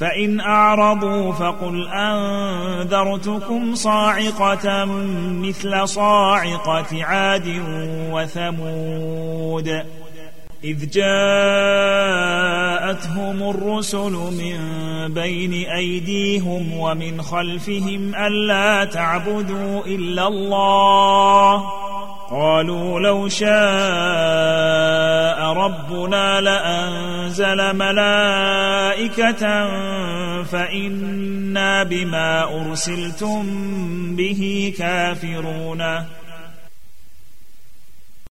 فإن أعرضوا فقل أنذرتكم صاعقة مثل صاعقة عاد وثمود. إذ جاءتهم الرسل من بين أيديهم ومن خلفهم ألا تعبدوا إلا الله. قالوا لو شاء ربنا لأنزل ملائكة فإنا بما أرسلتم به كافرون.